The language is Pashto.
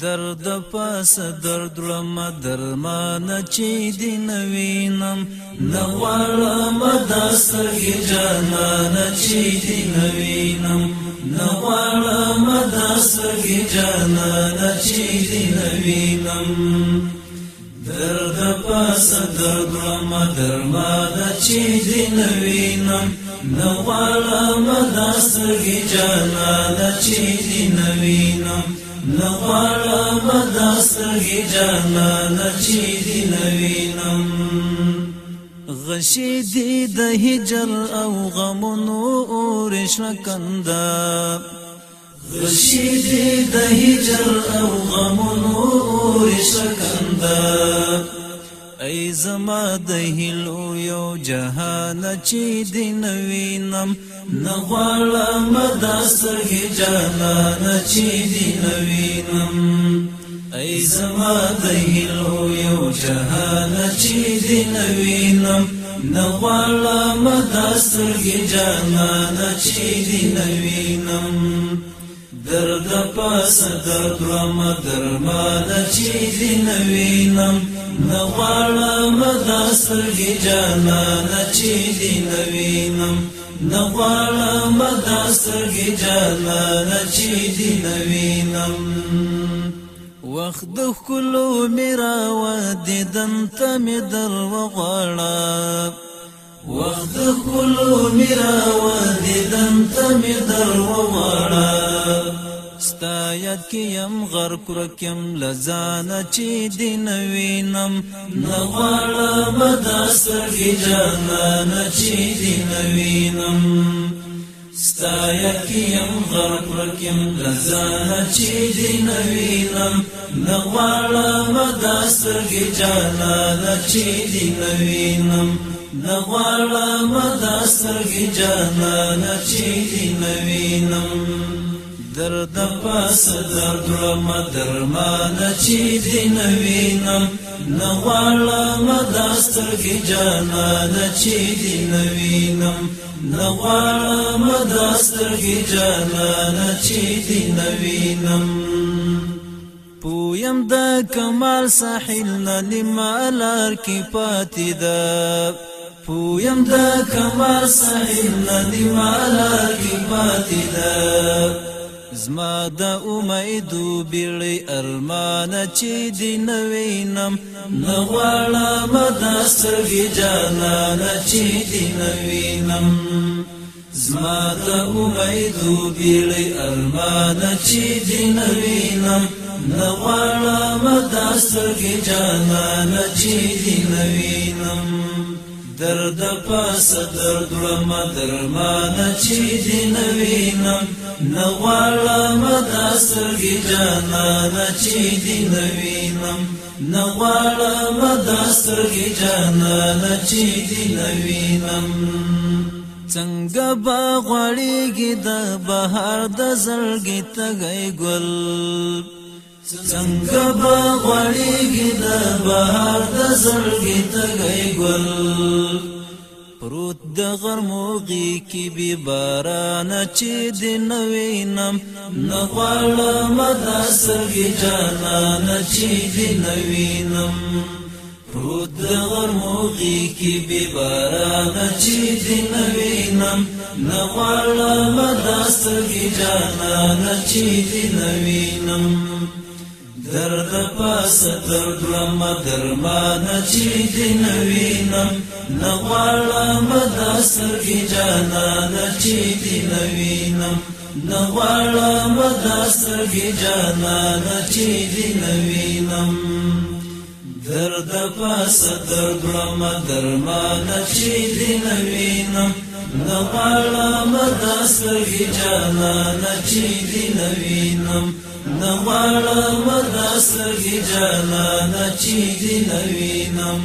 درد پاس درد لما درمان چی دی نوینم نوارم دا سرگی جانان چی دی نوینم نوارم دا سرگی جانان چی دی نوینم درد پاس درد لما درمان چی دی نوینم نوارم دا سرگی جانان چی دی نوینم نغواړم دا سترګې جانانه چې دې وینم غشي دي د هجر او غمونو اور شکنده غشي دي د هجر او غمونو اور شکنده ای زما د هیلو یو جهان چې دین وینم نغواړم د سرګي جانان چې دین وینم ای زما د هیلو یو جهان چې دین وینم نغواړم د سرګي جانان چې دین وینم درد پاس درد رم درمان چی دی نوینم نغوالم دا سرگی جانان چی دی نوینم نغوالم دا سرگی جانان چی دی نوینم وخت د خلو میرا و دیدن ته می در وغواړه وخت د خلو میرا و دیدن ته می در وغواړه ستا یاد کیم غر کرکم لزانا چی دین وینم نغوارم داستر کی جانانا چی دین وینم ستا یاد کیم غر کرکم لزانا چی دین وینم نغوارم داستر کی جانانا چی دین وینم نغوارم داستر کی جانانا چی دین وینم درد پاس درد رم درمان چی دی نوینم نغوالم داستر کی جانان چی دی نوینم نغوالم داستر کی جانان چی دی نوینم پویم د کمال ساحل نلمالار کی پاتې ده پویم د کمال ساحل نلمالار کی پاتې ده زما د امیدو بیړې ارمان چې دی نوینم نغواړم د سرګي جانان چې دی نوینم زما د امیدو بیړې ارمان چې دی نوینم نغواړم د سرګي جانان چې دی نوینم درد پاس درد لم درمان چی دی نوینم نغوالم دا سرگی جانان چی دی نوینم نغوالم دا سرگی جانان چی دی نوینم څنګه با غړیږي د بهار د زړګي تګي ګل څنګه به غړیږي د بهار د زړګي تګی ګل پروت د غرموږي کې بې بارانه چې د نوې نم نه غواړم دا سرګي جانانه چې د نوې نم پروت د غرموږي کې بې بارانه چې د نوې نم نه غواړم دا سرګي جانانه چې د نوې نم درد پاس درد لم درمان چې دین وینم نغواړم د سر کې جانان چې دین وینم نغواړم د سر کې جانان چې دین وینم درد پاس درد لم درمان چې دین وینم نغواړم دا سرګي جانان چې دی نوینم نغواړم دا سرګي جانان چې دی نوینم